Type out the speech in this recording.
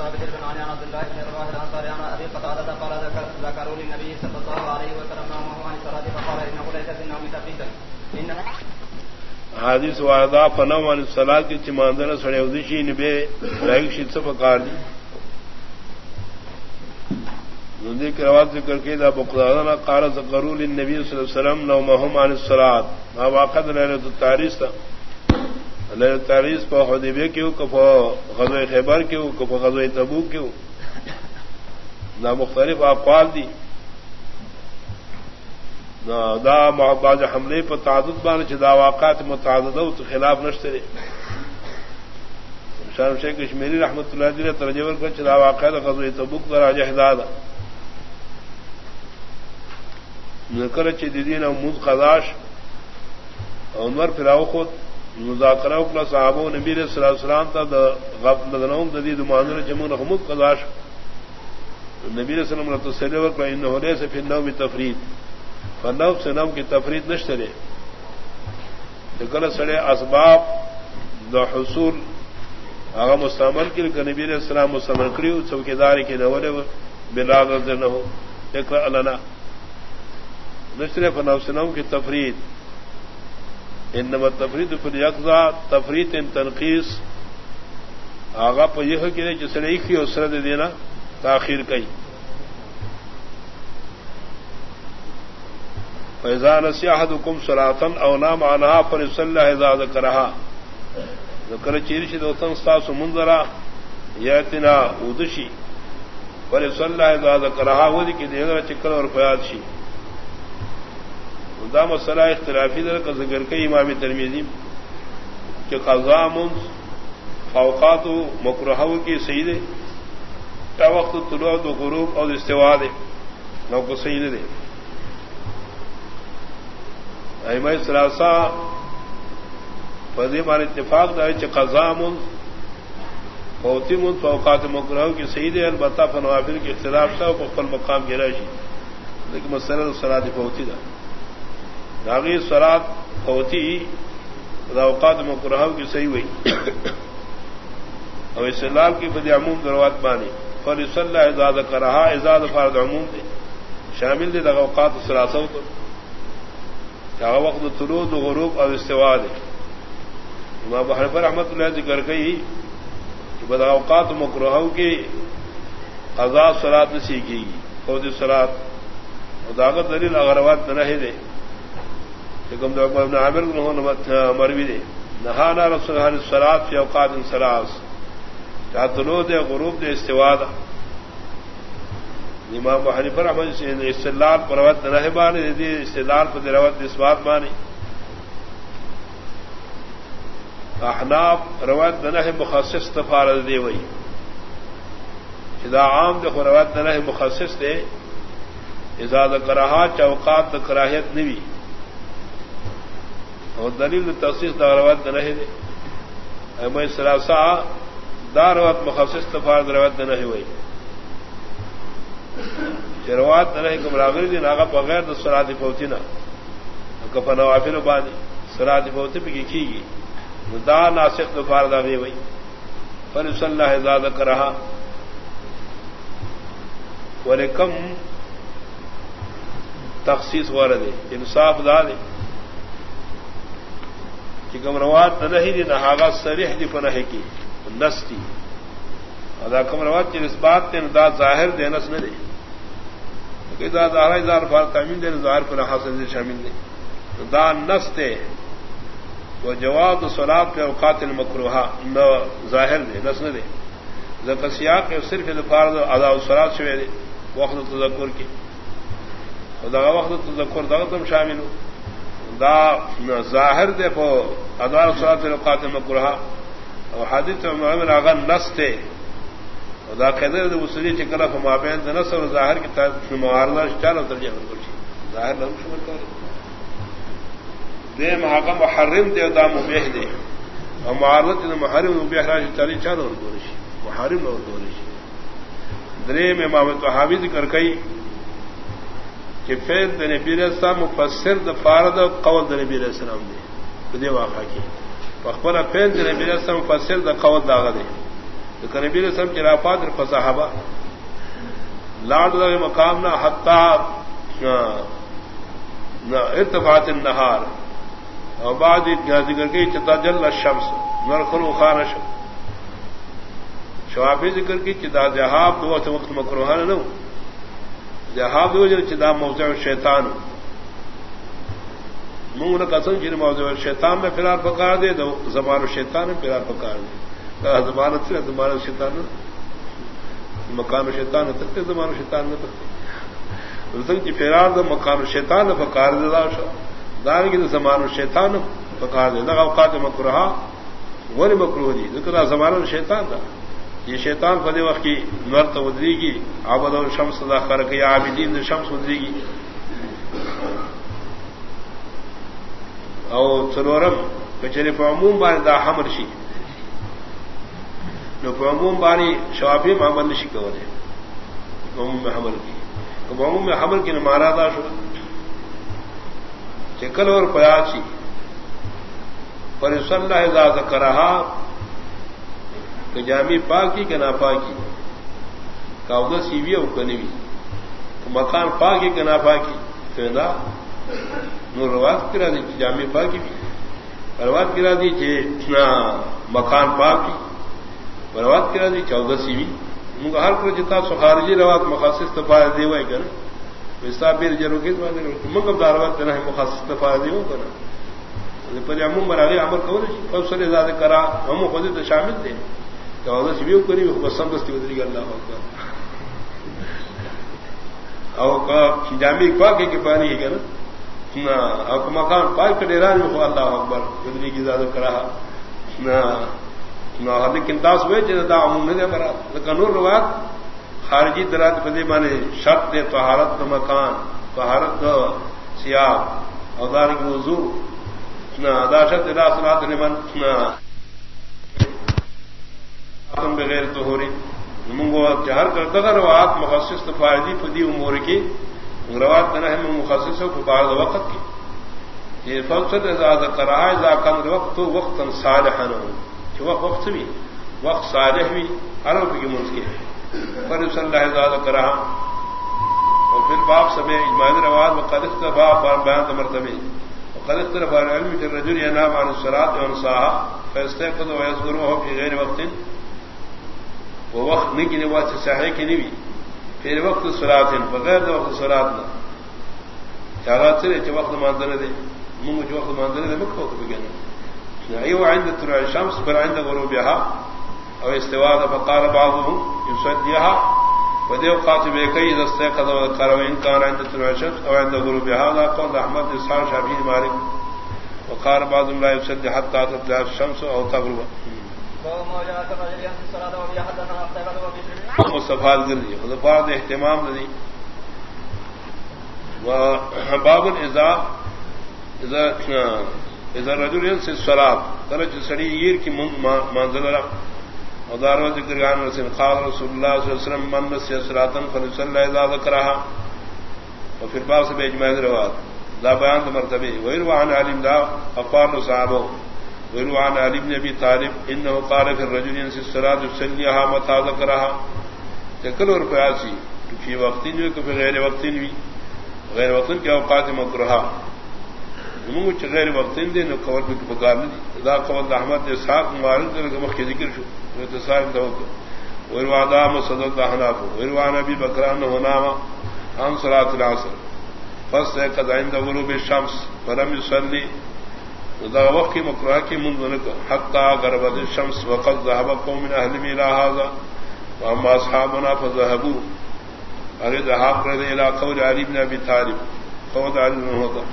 ثابت بن عن عبد الله بن رواح الانصاري عن ابي قتاده قال ذكروا للنبي صلى الله عليه وسلم نومه عن الصلاه فقال انه ليس في النوم تفريطا حادث وعدا فنو عن الصلاه کی چماندر سڑے ودشی نبے رائق شت فقار دی۔ ندی کی روایت ذکر کی دا بقدادنا قال ذکروا للنبي صلی اللہ علیہ وسلم نومهم عن الصلاه ما واقع ليله التاریخ تھا اللہ تاریخ پہ حدیبے کیوں کف غزو خیبر کیوں کف غزو تبو کیوں؟ نہ مختلف اقوال دی۔ دا محباز حملے پر تعدد بان چدا واقعات متعدد ہو تو خلاف نشتے رہے۔ شیخ کشمیری رحمت اللہ دل ترجمہ کر چدا واقعات غزو تبوک در آج احداد نکر چی دیدین امود قداش انور پھراو خود۔ مذاکرہ اکلا صحابہ نبی علیہ الصلوۃ والسلام تا غب غفلتنوں ددی دمانر جمون حمود قضاش نبی علیہ السلام رت سلے وکلا انه ليس في النوم تفرید. فنو سے نوم کی تفرید نشترے کل سڑے اسباب دا حصول آغا مستعمل کی نبی علیہ السلام مستعمل کریو چوکیداری کی نولے بلا غزر نہ ہو. اقرا لنا نشترے فنو سے نوم کی تفرید. انما تفرید پر یکزا تفرید ان تنقیس آغا پہ یہ کہ جس نے ایک ہی اسرد دینا تاخیر کئی. فیضان سیاحت حکم سراتن او نام آنہا پر صلی اعزاز کرہا کر چیرش دوتن ستا سمندرا یتنا ادشی پر صلی اعزاز کرہا وہ دی کہ دیگر چکر اور فیاد شی. دا مسئلہ اختلافی در کا ذکر کئی امام ترمیزی کہ قضا منز فوقات و مکرہ کی صحیح دے کیا وقت طلوع تو غروب اور استوا دے نو کو صحیح دے احم سراسا فضی مار اتفاق دے چ قضا منز فوتی منز فوقات مکرہ کی صحیح دے البتہ فنوافر کے اختلاف تھا وہ پل مقام گرا شی لیکن مسئلہ سراد فوتی دا داغی سرات ہوتی اوقات مکرہ کی صحیح ہوئی۔ اور اس لال کی بدی عموم دروات بانی۔ فر صلی اللہ اعزاد کر رہا اعزاد فرد عموم دے۔ شامل دے اوقات سراسو تو۔ کیا وقت طلوع دو غروب اور استوا دے۔ امام بحرفر احمد اللہ ذکر گئی کہ بدا اوقات مکرہ کی آزاد سرات نے سیکھے گی فوج سرات اور داغت دلیل اغروات نہ رہے دے حکم ابن عامر مروی دے نہانا رسول سرات فی اوقات سراس کیا طلوع دے غروب دے استواد امام حنیفر احمد سے استدلال پر روت نہ بانی دی استدلال پر روت اس بات بانی. احناف روت نہ مخصص تفارت دے وئی خدا عام دے روت نہ مخصص دے ازاد کراہا چوقات کراہیت نوی اور دلیل تخصیص داروت رہے دے میں سراسا داروت مخصص تفار دروت نہ ہوئی۔ شروعات نہ رہے کم راغری دن آگا بغیر تو سرات پوتی نہ کفا نوافل بانی سرات پوتی پہ کی گی۔ دا ناسک تفار دا بھی ہوئی۔ پر صلی اللہ زیادہ کر رہا ورے کم تخصیص وارد انصاف دا دے۔ چکم روات نہیں دی، نہ سریح دی پنہ کی، نس تھی ادا کم روات چل اس بات تے دا ظاہر دے، نس نہ دے. کہ دا دارا ہزار فار تعمین دے ظاہر پر حاصل دے، شامل دے. دا نس تے وہ جواب سلاب پہ اوقات المکروہ نہ ظاہر دے، نس نہ دے. زکا سیاق صرف دفار ادا سراب شوے دے، وقت تذکر کی. دا وقت تذکر دا تم شامل ہو. دا ظاہر دے پو ادار سرات القات مکرہ اور حادث محمد آغا نس تھے دا قیدر دے وسلی چکلا فما بین دے نس اور ظاہر کی طرف معارضہ چال اور ترجمہ کرچی ظاہر لہم شمل کرے دے محاقم محرم دے دا مبیح دے. اور معارضت دے محرم مبیح راجی تاری چال اور دورشی محرم اور دورشی درے میں امام تحاوی ذکر کئی. کہ فیل دن پیر السلام مفسر د فارد قول دن پیر السلام دے بدے واقع کی پخبر فیل دن پیر السلام مفسر د قول داغ دے نبی رسم چراپات فصاحبہ لاڈ لگے مقام نہ حتا ارتفاط النہار اور بعد ذکر کی چتا جل الشمس نرخل خان شم شوافی ذکر کی چدا جہاب دو وقت مکروہان نو جہاب دو جن چدا موضع شیطان منگ نے قسم جن موضوع شیطان میں فلال پکار دے دو زبان شیطان میں فلال پکار دے۔ زبان سے، زبان شیطان مکان شیطان تک تکتے زبان شیطان میں تکتے۔ کی فیرار دو مکان شیطان نے پکار دے دار کی زمان شیطان پکار دے۔ لگا اوقات مکرہا وہ نہیں مکرو دی جی، ذکر زمان شیطان تھا یہ شیطان فدے وقت کی نرت ودری گی آبد اور شمس دا کر کے عابدین شمس ودری گی. او سرورم کچری فعموم بانی دا حمر شی نو فعموم بانی شوافی محمد نشی کولے فعموم میں حمل کی فعموم میں حمل کی نمارا دا شو. چکل اور پیاسی پر صلی اللہ ذات کرہا کہ جامی پاکی کہ نا پاکی. کاؤدا سیوی او کنوی مکان پاکی کہ نا پاکی. فیدا. نو روات کرا دی جامع پاکی بھی روات کرا دی اتنا مکان پاکی. روات کرا دی چودہ سی بھی منگا ہر کو جتا سو روات مخصص تفا دے ہوئے کر وستا بیر جرو کے منگم دا روات کرنا ہے مخصص تفا دے ہو کرنا پر امم مرا گئے عمل کور کب سر زیادہ کرا. ہم خود تو شامل تھے چودہ سی بھی کری بس سمبستی ادری گا۔ اللہ او جامع پاکی کے پانی ہے کہ نا مکان پائے کے ڈیرا میں اللہ اکبر گدری کی زیادہ کرا لیکن داس ہوئے جدا امن نے مرا کنور روات خارجی درات پدی مانے شرط دے، طہارت مکان، طہارت سیاہ اوزار کی وضو۔ داشت راسرات نمن بغیر تو ہو رہی منگو جہر کرتا تھا روات مخصص فائدی پدی امور کی روات نہ ہے مخصص کو بعض وقت کی یہ فقصد ازاد کرا اذا کم وقت تو وقت صالحا. کہ وہ وقت بھی وقت صالح بھی عرب کی منس کے پر صلی اللہ ازاد کرا اور پھر باپ سمے اجماعی رواد وقد اختفا بیان مرتبے وقد اختلف العلم في الرجل ينام عن الصلاة وانصاها فيستيقظ ويذكره في غير وقت. وہ وقت نہیں کی نواز سے صحیح کی نہیں بھی پھر وقت سرات بغیر وقت سرات نہ۔ چارات سے وقت ماندر دے۔ منگ جو وقت ماندر دے مکھ وقت بگن ایو عند طلوع الشمس بل عند غروبها او استواء فقال بعضهم يسديها وديو قاتب كي اذا استيقظ وذكر وان كان عند طلوع الشمس او عند غروبها لا قول احمد اسحاق شافعي مالك وقال بعضهم لا يسد حتى تطلع الشمس او تغرب۔ مستفاد کر دی بعد اہتمام ندی باب رجل سے سراب ترج سڑی عیر کی منزل ادار ذکر گان رسول خال رسول اللہ صلی اللہ علیہ وسلم، من سے سراتن فن صلی اللہ کرا اور پھر بعد سے بیج میں روات دا بیان مرتبہ ویر وان عالم دا اقوال صحابہ۔ وروان علی بن ابی طالب انه قال في الرجل ينسي الصلاه يصليها متى ذكرها تکل اور پیاسی فی وقت جو کہ غیر وقت بھی غیر وقت کے اوقات مکرہا منو چ غیر وقت دے نو کور بھی پکار نہیں دا قول احمد دے صاحب مبارک دے کہ مخ ذکر شو تو صاحب دو وروان دا مسد الحناف وروان ابي بکر انه نام عن صلاه العصر فاستيقظ قد عند غروب الشمس فلم يصلي دا وقت کی مکرہ کی منظر حتى غربت الشمس وقت ذہب قوم من اهل الى هذا واما اصحابنا فذهبوا. اريد ذهاب رد الى قول علی بن ابی طالب. قول علی بن هذا